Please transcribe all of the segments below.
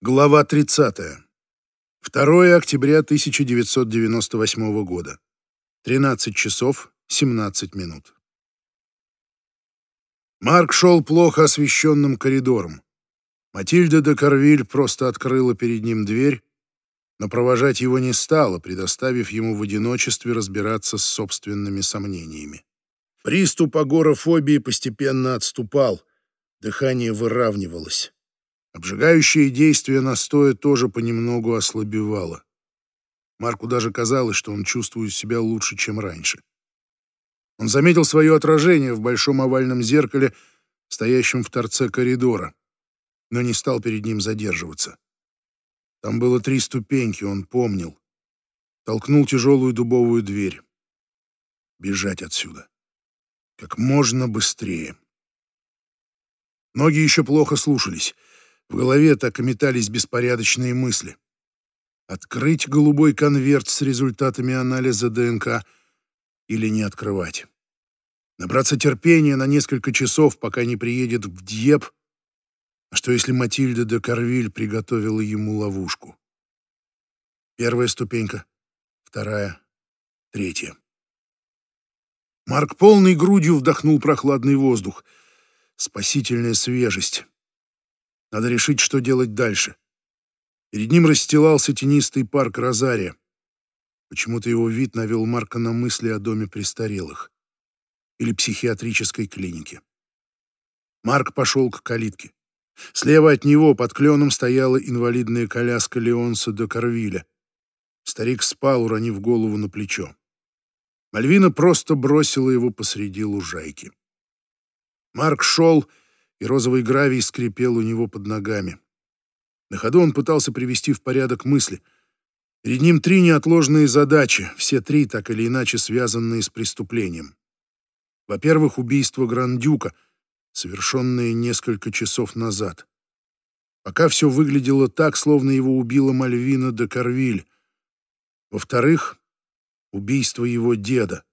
Глава 30. 2 октября 1998 года. 13 часов 17 минут. Марк шел плохо освещенным коридором. Матильда де Карвиль просто открыла перед ним дверь, но провожать его не стала, предоставив ему в одиночестве разбираться с собственными сомнениями. Приступ агорафобии постепенно отступал, дыхание выравнивалось. Обжигающее действие настоя тоже понемногу ослабевало. Марку даже казалось, что он чувствует себя лучше, чем раньше. Он заметил свое отражение в большом овальном зеркале, стоящем в торце коридора, но не стал перед ним задерживаться. Там было три ступеньки, он помнил. Толкнул тяжелую дубовую дверь. Бежать отсюда. Как можно быстрее. Ноги еще плохо слушались. В голове так и метались беспорядочные мысли. Открыть голубой конверт с результатами анализа ДНК или не открывать. Набраться терпения на несколько часов, пока не приедет в Дьеп. А что если Матильда де Карвиль приготовила ему ловушку? Первая ступенька, вторая, третья. Марк полной грудью вдохнул прохладный воздух. Спасительная свежесть. Надо решить, что делать дальше. Перед ним расстилался тенистый парк Розария. Почему-то его вид навел Марка на мысли о доме престарелых или психиатрической клинике. Марк пошел к калитке. Слева от него под кленом стояла инвалидная коляска Леонса де Карвиля. Старик спал, уронив голову на плечо. Мальвина просто бросила его посреди лужайки. Марк шел и розовый гравий скрипел у него под ногами. На ходу он пытался привести в порядок мысли. Перед ним три неотложные задачи, все три так или иначе связанные с преступлением. Во-первых, убийство Грандюка, совершенное несколько часов назад. Пока все выглядело так, словно его убила Мальвина де Карвиль. Во-вторых, убийство его деда.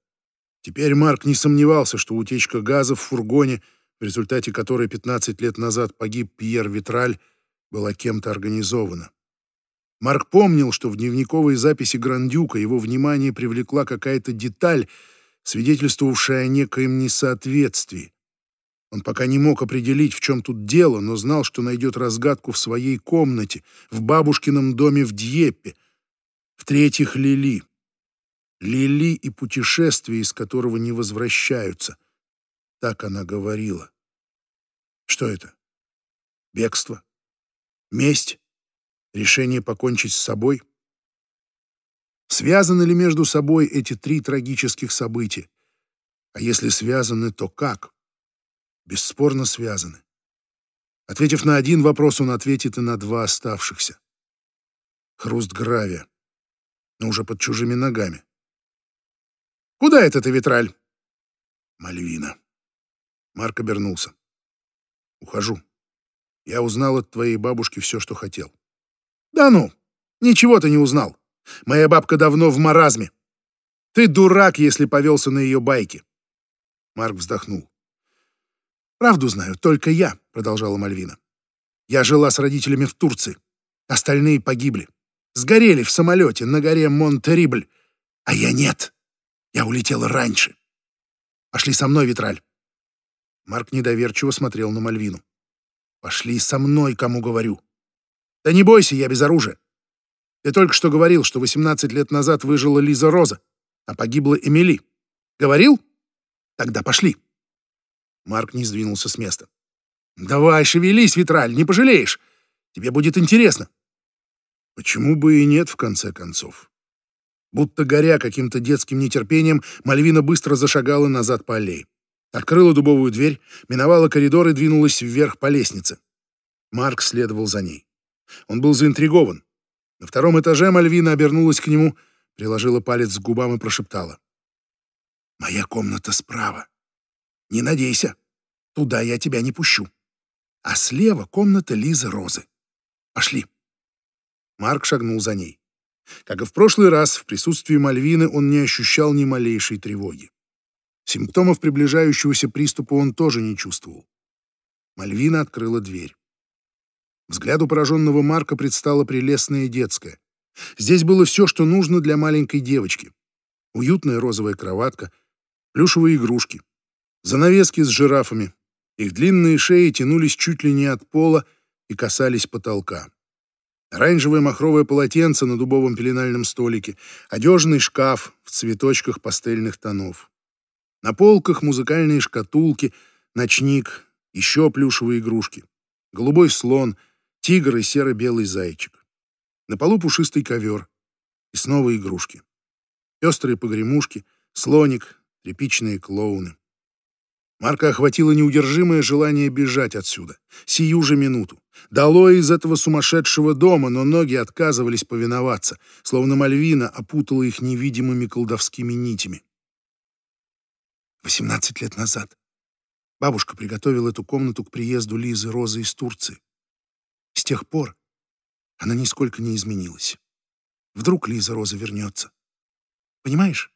Теперь Марк не сомневался, что утечка газа в фургоне — в результате которой 15 лет назад погиб Пьер Витраль, была кем-то организована. Марк помнил, что в дневниковой записи Грандюка его внимание привлекла какая-то деталь, свидетельствовавшая о некоем несоответствии. Он пока не мог определить, в чем тут дело, но знал, что найдет разгадку в своей комнате, в бабушкином доме в Дьеппе. В-третьих, Лили. Лили и путешествие, из которого не возвращаются. Так она говорила. Что это? Бегство? Месть? Решение покончить с собой? Связаны ли между собой эти три трагических события? А если связаны, то как? Бесспорно связаны. Ответив на один вопрос, он ответит и на два оставшихся. Хруст гравия, но уже под чужими ногами. «Куда это ты, Витраль?» «Мальвина». Марк обернулся. «Ухожу. Я узнал от твоей бабушки все, что хотел». «Да ну! Ничего ты не узнал. Моя бабка давно в маразме. Ты дурак, если повелся на ее байки». Марк вздохнул. «Правду знаю, только я», — продолжала Мальвина. «Я жила с родителями в Турции. Остальные погибли. Сгорели в самолете на горе Монтерибль. А я нет. Я улетела раньше. Пошли со мной, Витраль. Марк недоверчиво смотрел на Мальвину. «Пошли со мной, кому говорю». «Да не бойся, я без оружия. Ты только что говорил, что 18 лет назад выжила Лиза Роза, а погибла Эмили. Говорил? Тогда пошли». Марк не сдвинулся с места. «Давай, шевелись, Витраль, не пожалеешь. Тебе будет интересно». Почему бы и нет, в конце концов? Будто горя каким-то детским нетерпением, Мальвина быстро зашагала назад по аллее. Открыла дубовую дверь, миновала коридор и двинулась вверх по лестнице. Марк следовал за ней. Он был заинтригован. На втором этаже Мальвина обернулась к нему, приложила палец к губам и прошептала. «Моя комната справа. Не надейся, туда я тебя не пущу. А слева комната Лизы Розы. Пошли». Марк шагнул за ней. Как и в прошлый раз, в присутствии Мальвины он не ощущал ни малейшей тревоги. Симптомов приближающегося приступа он тоже не чувствовал. Мальвина открыла дверь. Взгляду пораженного Марка предстала прелестная детская. Здесь было все, что нужно для маленькой девочки. Уютная розовая кроватка, плюшевые игрушки, занавески с жирафами. Их длинные шеи тянулись чуть ли не от пола и касались потолка. Оранжевое махровое полотенце на дубовом пеленальном столике, одежный шкаф в цветочках пастельных тонов. На полках музыкальные шкатулки, ночник, еще плюшевые игрушки. Голубой слон, тигр и серо-белый зайчик. На полу пушистый ковер. И снова игрушки. Пестрые погремушки, слоник, тряпичные клоуны. Марка охватило неудержимое желание бежать отсюда, сию же минуту. Дало из этого сумасшедшего дома, но ноги отказывались повиноваться, словно Мальвина опутала их невидимыми колдовскими нитями. Восемнадцать лет назад бабушка приготовила эту комнату к приезду Лизы Розы из Турции. С тех пор она нисколько не изменилась. Вдруг Лиза Роза вернется. Понимаешь?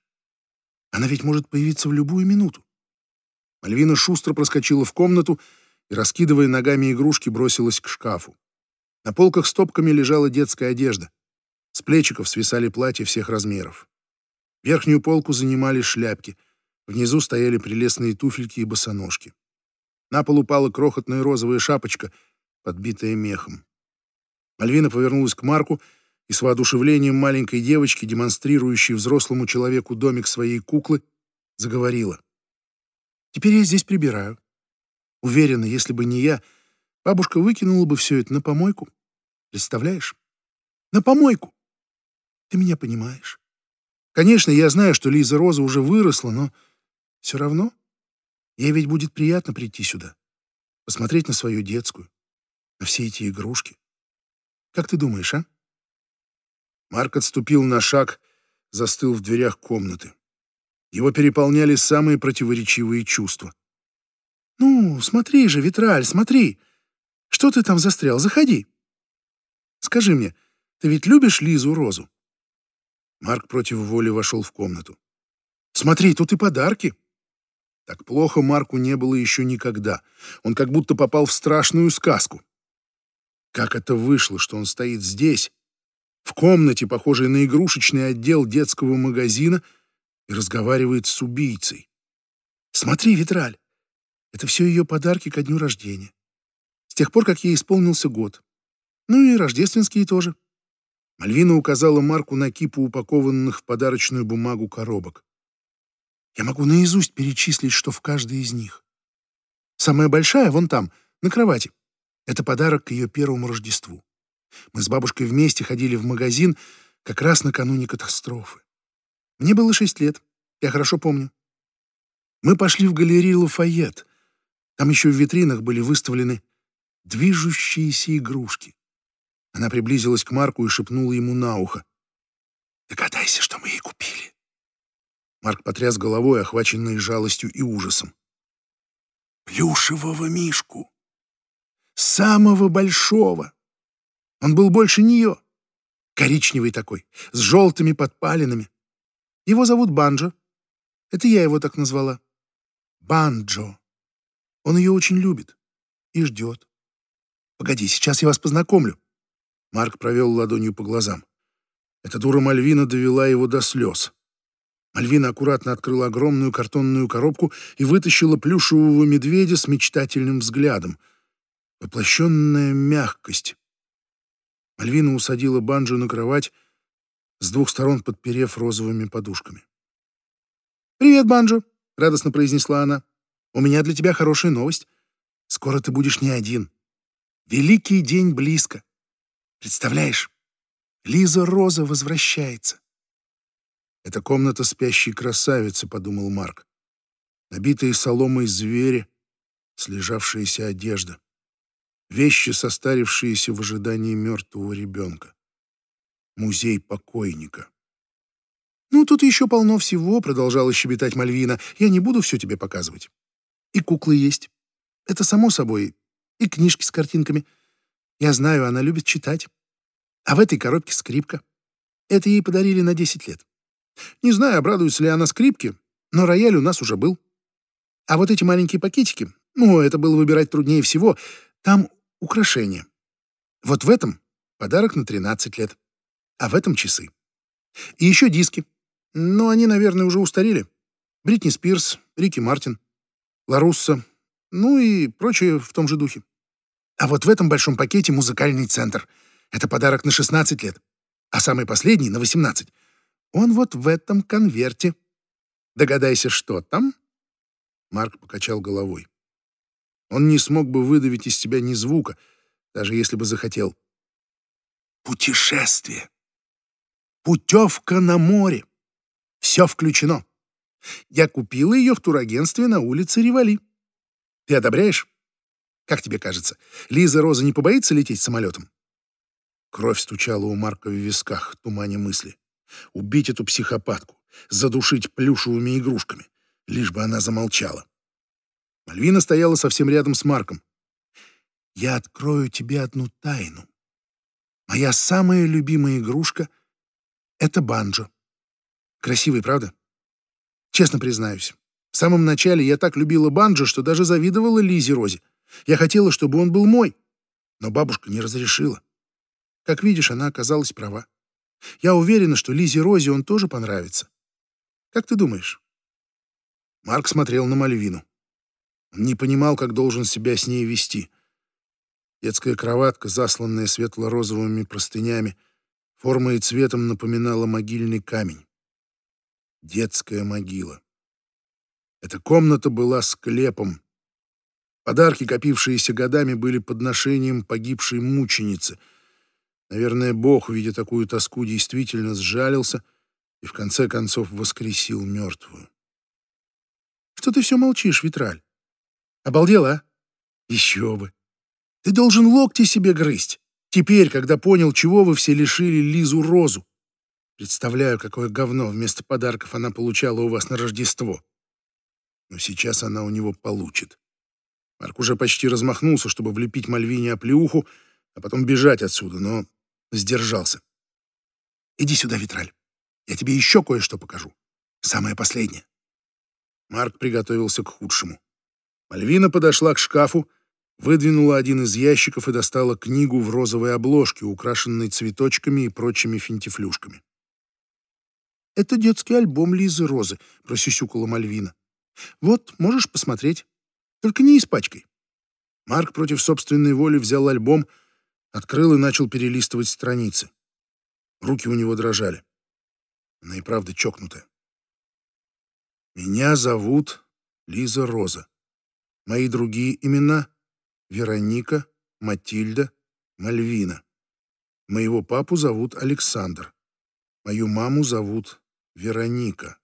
Она ведь может появиться в любую минуту. Мальвина шустро проскочила в комнату и, раскидывая ногами игрушки, бросилась к шкафу. На полках стопками лежала детская одежда. С плечиков свисали платья всех размеров. Верхнюю полку занимали шляпки. Внизу стояли прелестные туфельки и босоножки. На пол упала крохотная розовая шапочка, подбитая мехом. Мальвина повернулась к Марку и с воодушевлением маленькой девочки, демонстрирующей взрослому человеку домик своей куклы, заговорила. Теперь я здесь прибираю. Уверена, если бы не я, бабушка выкинула бы все это на помойку. Представляешь? На помойку. Ты меня понимаешь. Конечно, я знаю, что Лиза Роза уже выросла, но все равно ей ведь будет приятно прийти сюда, посмотреть на свою детскую, на все эти игрушки. Как ты думаешь, а? Марк отступил на шаг, застыл в дверях комнаты. Его переполняли самые противоречивые чувства. «Ну, смотри же, Витраль, смотри! Что ты там застрял? Заходи! Скажи мне, ты ведь любишь Лизу Розу?» Марк против воли вошел в комнату. «Смотри, тут и подарки!» Так плохо Марку не было еще никогда. Он как будто попал в страшную сказку. Как это вышло, что он стоит здесь, в комнате, похожей на игрушечный отдел детского магазина, и разговаривает с убийцей. Смотри, Витраль, это все ее подарки ко дню рождения. С тех пор, как ей исполнился год. Ну и рождественские тоже. Мальвина указала Марку на кипу упакованных в подарочную бумагу коробок. Я могу наизусть перечислить, что в каждой из них. Самая большая вон там, на кровати. Это подарок к ее первому Рождеству. Мы с бабушкой вместе ходили в магазин как раз накануне катастрофы. Мне было шесть лет, я хорошо помню. Мы пошли в галерею Лафайет. Там еще в витринах были выставлены движущиеся игрушки. Она приблизилась к Марку и шепнула ему на ухо. «Догадайся, что мы ей купили». Марк потряс головой, охваченный жалостью и ужасом. «Плюшевого мишку. Самого большого. Он был больше нее. Коричневый такой, с желтыми подпалинами. Его зовут Банджо. Это я его так назвала. Банджо. Он ее очень любит и ждет. Погоди, сейчас я вас познакомлю. Марк провел ладонью по глазам. Эта дура Мальвина довела его до слез. Мальвина аккуратно открыла огромную картонную коробку и вытащила плюшевого медведя с мечтательным взглядом. Воплощенная мягкость. Мальвина усадила Банджо на кровать, с двух сторон подперев розовыми подушками. «Привет, Банджо!» — радостно произнесла она. «У меня для тебя хорошая новость. Скоро ты будешь не один. Великий день близко. Представляешь, Лиза Роза возвращается». «Это комната спящей красавицы», — подумал Марк. Набитые соломой звери, слежавшаяся одежда. Вещи, состарившиеся в ожидании мертвого ребенка музей покойника. «Ну, тут еще полно всего», — продолжала щебетать Мальвина. «Я не буду все тебе показывать. И куклы есть. Это само собой. И книжки с картинками. Я знаю, она любит читать. А в этой коробке скрипка. Это ей подарили на 10 лет. Не знаю, обрадуется ли она скрипке, но рояль у нас уже был. А вот эти маленькие пакетики, ну, это было выбирать труднее всего. Там украшения. Вот в этом подарок на 13 лет, а в этом часы. И еще диски. Но они, наверное, уже устарели. Бритни Спирс, Рики Мартин, Ларусса, ну и прочее в том же духе. А вот в этом большом пакете музыкальный центр. Это подарок на 16 лет. А самый последний — на 18. Он вот в этом конверте. Догадайся, что там?» Марк покачал головой. Он не смог бы выдавить из себя ни звука, даже если бы захотел. «Путешествие! Путевка на море! Все включено. Я купила ее в турагентстве на улице Ривали. Ты одобряешь? Как тебе кажется, Лиза Роза не побоится лететь самолетом?» Кровь стучала у Марка в висках, тумане мысли. Убить эту психопатку, задушить плюшевыми игрушками, лишь бы она замолчала. Мальвина стояла совсем рядом с Марком. «Я открою тебе одну тайну. Моя самая любимая игрушка — это банджо. Красивый, правда? Честно признаюсь, в самом начале я так любила банджо, что даже завидовала Лизе Розе. Я хотела, чтобы он был мой, но бабушка не разрешила. Как видишь, она оказалась права. Я уверена, что Лизе Розе он тоже понравится. Как ты думаешь?» Марк смотрел на Мальвину. Он не понимал, как должен себя с ней вести. Детская кроватка, засланная светло-розовыми простынями, формой и цветом напоминала могильный камень. Детская могила. Эта комната была склепом. Подарки, копившиеся годами, были подношением погибшей мученицы — Наверное, Бог, видя такую тоску, действительно сжалился и в конце концов воскресил мертвую. Что ты все молчишь, Витраль? Обалдела, а? Еще бы. Ты должен локти себе грызть. Теперь, когда понял, чего вы все лишили Лизу Розу. Представляю, какое говно вместо подарков она получала у вас на Рождество. Но сейчас она у него получит. Марк уже почти размахнулся, чтобы влепить Мальвине оплеуху, а потом бежать отсюда, но сдержался. «Иди сюда, Витраль. Я тебе еще кое-что покажу. Самое последнее». Марк приготовился к худшему. Мальвина подошла к шкафу, выдвинула один из ящиков и достала книгу в розовой обложке, украшенной цветочками и прочими финтифлюшками. «Это детский альбом Лизы Розы», — просюсюкала Мальвина. «Вот, можешь посмотреть. Только не испачкай». Марк против собственной воли взял альбом — Открыл и начал перелистывать страницы. Руки у него дрожали. Она и правда чокнутая. Меня зовут Лиза Роза. Мои другие имена — Вероника, Матильда, Мальвина. Моего папу зовут Александр. Мою маму зовут Вероника.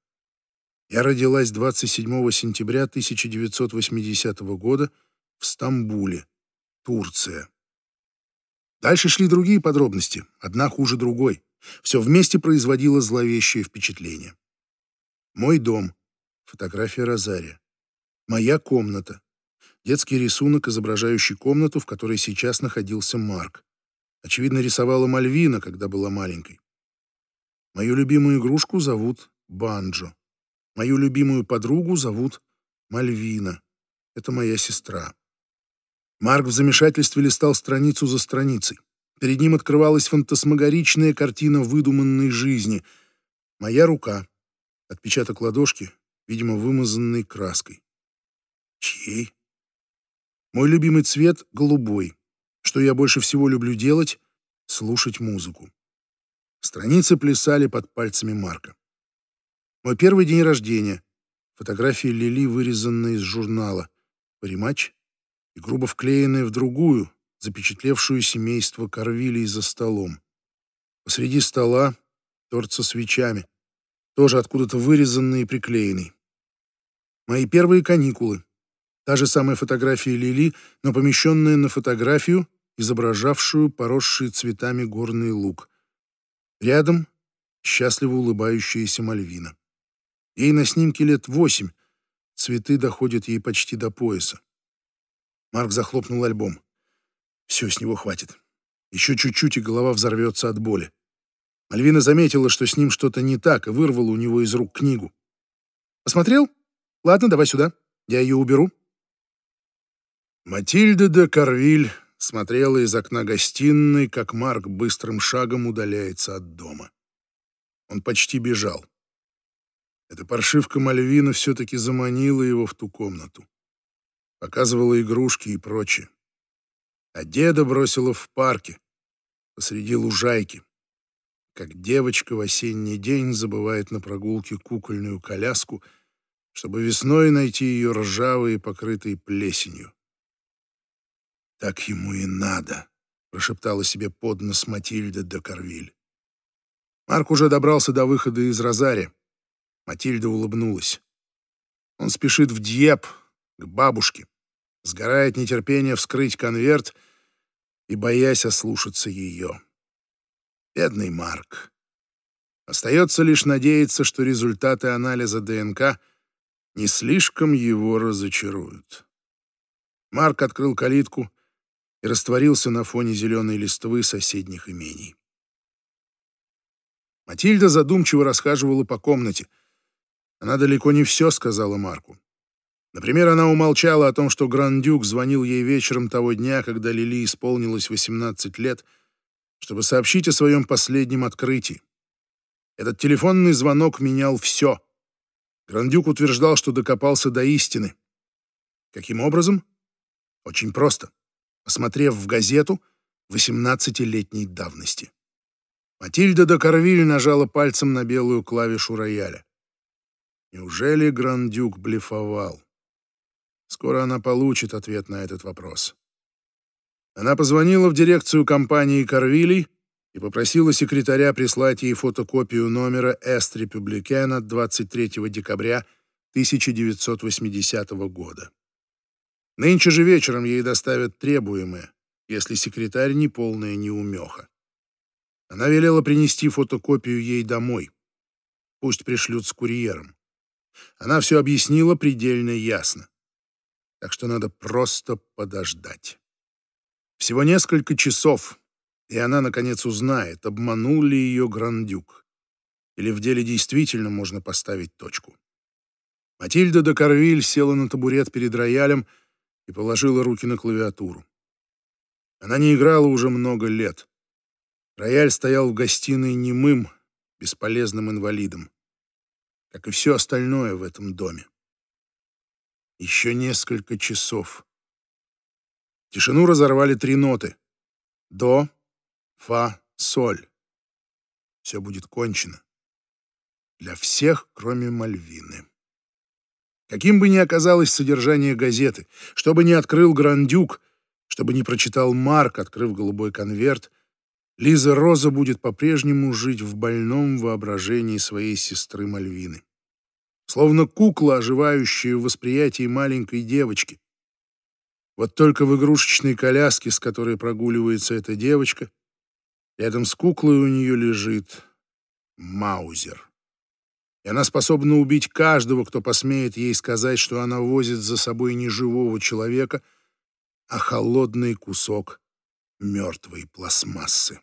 Я родилась 27 сентября 1980 года в Стамбуле, Турция. Дальше шли другие подробности, одна хуже другой. Все вместе производило зловещее впечатление. Мой дом. Фотография Розария. Моя комната. Детский рисунок, изображающий комнату, в которой сейчас находился Марк. Очевидно, рисовала Мальвина, когда была маленькой. Мою любимую игрушку зовут Банджо. Мою любимую подругу зовут Мальвина. Это моя сестра. Марк в замешательстве листал страницу за страницей. Перед ним открывалась фантасмагоричная картина выдуманной жизни. Моя рука. Отпечаток ладошки, видимо, вымазанной краской. Чьей? Мой любимый цвет — голубой. Что я больше всего люблю делать — слушать музыку. Страницы плясали под пальцами Марка. Мой первый день рождения. Фотографии Лили, вырезанные из журнала. Паримач и грубо вклеенное в другую, запечатлевшую семейство Корвилей за столом. Посреди стола торт со свечами, тоже откуда-то вырезанный и приклеенный. Мои первые каникулы. Та же самая фотография Лили, но помещенная на фотографию, изображавшую поросший цветами горный луг. Рядом счастливо улыбающаяся Мальвина. Ей на снимке лет восемь, цветы доходят ей почти до пояса. Марк захлопнул альбом. Все, с него хватит. Еще чуть-чуть, и голова взорвется от боли. Альвина заметила, что с ним что-то не так, и вырвала у него из рук книгу. «Посмотрел? Ладно, давай сюда. Я ее уберу». Матильда де Карвиль смотрела из окна гостиной, как Марк быстрым шагом удаляется от дома. Он почти бежал. Эта паршивка Мальвина все-таки заманила его в ту комнату. Показывала игрушки и прочее. А деда бросила в парке, посреди лужайки, как девочка в осенний день забывает на прогулке кукольную коляску, чтобы весной найти ее ржавой и покрытой плесенью. «Так ему и надо», — прошептала себе под нос Матильда де Карвиль. Марк уже добрался до выхода из Розари. Матильда улыбнулась. Он спешит в Дьеп, к бабушке, сгорает нетерпение вскрыть конверт и боясь ослушаться ее. Бедный Марк. Остается лишь надеяться, что результаты анализа ДНК не слишком его разочаруют. Марк открыл калитку и растворился на фоне зеленой листвы соседних имений. Матильда задумчиво расхаживала по комнате. Она далеко не все сказала Марку. Например, она умолчала о том, что Грандюк звонил ей вечером того дня, когда Лили исполнилось 18 лет — чтобы сообщить о своем последнем открытии. Этот телефонный звонок менял все. Грандюк утверждал, что докопался до истины. Каким образом? Очень просто. Посмотрев в газету 18-летней давности. Матильда де Карвиль нажала пальцем на белую клавишу рояля. Неужели Грандюк блефовал? Скоро она получит ответ на этот вопрос. Она позвонила в дирекцию компании Карвилей и попросила секретаря прислать ей фотокопию номера Эст Републикена 23 декабря 1980 года. Нынче же вечером ей доставят требуемое, если секретарь не полная неумеха. Она велела принести фотокопию ей домой. Пусть пришлют с курьером. Она все объяснила предельно ясно. Так что надо просто подождать. Всего несколько часов, и она, наконец, узнает, обманул ли ее Грандюк. Или в деле действительно можно поставить точку. Матильда де Карвиль села на табурет перед роялем и положила руки на клавиатуру. Она не играла уже много лет. Рояль стоял в гостиной немым, бесполезным инвалидом, как и все остальное в этом доме. Еще несколько часов. Тишину разорвали три ноты. До, фа, соль. Все будет кончено. Для всех, кроме Мальвины. Каким бы ни оказалось содержание газеты, что бы ни открыл Грандюк, чтобы не прочитал Марк, открыв голубой конверт, Лиза Роза будет по-прежнему жить в больном воображении своей сестры Мальвины. Словно кукла, оживающая в восприятии маленькой девочки, вот только в игрушечной коляске, с которой прогуливается эта девочка, рядом с куклой у нее лежит Маузер. И она способна убить каждого, кто посмеет ей сказать, что она возит за собой не живого человека, а холодный кусок мертвой пластмассы.